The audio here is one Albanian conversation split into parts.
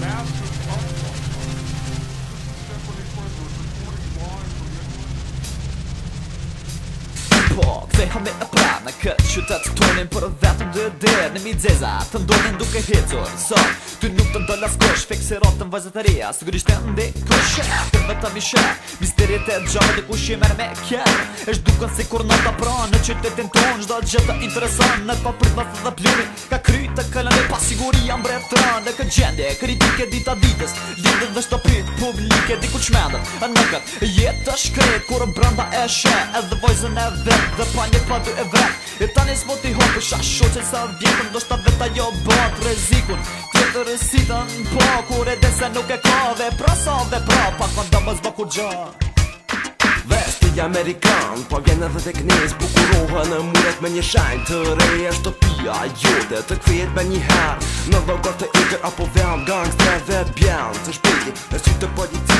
massive Po, Kthej Se hame e pra në këtë qytet të tonin Për vetëm dhe dirë në mi dzeza Të ndonin duke hitur So, ty nuk të ndolla s'kosh Fekserot të në vazetaria Së gërisht të ndi kush Të vetëm i shë Misterit e gjavë dhe kush i merë me kjer Esh duken si kur në të pra Në qytetin ton Shdo gjithë të interesan Në të papryt të dhe pluri Ka kry të këllën e siguri jam bre të rën Në këtë Edhe vojzën e vetë Dhe pa një pa du e vrat E tani s'mo t'i i hopë Shash që sa vjetëm Do shta veta jo bat rezikun Tjetër e në po Kur e dese nuk e ka Dhe pra sa dhe pra Pa kon do më kur gja Vesti Amerikan Pa po vjene dhe të knes Bukurohë në muret me një shajnë Të reja shtopia Jute të kvejt me një her Në dhogat të iker Apo vend gang Dhe dhe bjend Të shpiti e sy të politi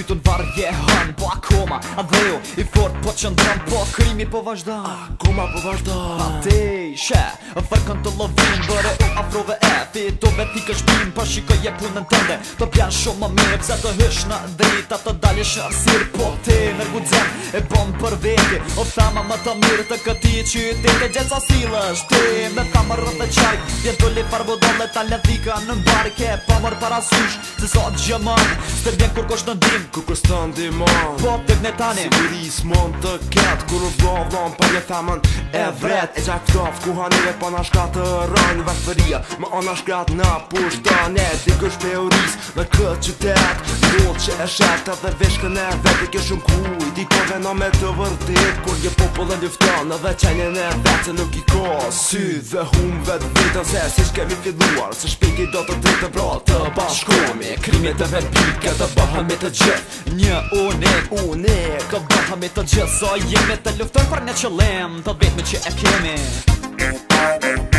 Kuj ton varje han, po akoma A dhejo i fort po qëndran Po krimi po vazhdan Akoma po vazhdan A te i shë Fër kënë të lovim Bërë u afrove e Ti të veti kësh bim Për po shiko je punën tënde Të pjanë shumë më mirë Pse të hysh në drita Të dalje shërësir Po ti në gudzen E bom për veti O thama më të mirë Të këti qytit E gjeca silë është ti Me thama rrë dhe qaj Vjen të li farbo dole Ta le dhika në barke Pa mërë para Se sot gjë mërë Se vjen kur kosh në dim Kur kur stën dimon Po të gne tani Sibiris mund të ket Kur u vlo vlo Për një thamën e vret E gjak Pa na shka të rënë vërëfëria Ma o na shkrat në pusht të ne Dikë është pe uris në këtë qytet Mot që e shetë dhe vishkën e vetë Kë shumë ku i ditove në me të vërdit Kur një popullë në lëftën Në dhe qenjën e vetë Se nuk i ko sy dhe hum vetë vitën Se si shkemi filluar Se shpiti do të dritë të bro të bashkomi Krimi të vetë pike të bëhën të gjithë Një unik, unik Këtë bëhën të gjithë so, jemi të lëftën për në qëllim Të bitë që e kemi Thank you.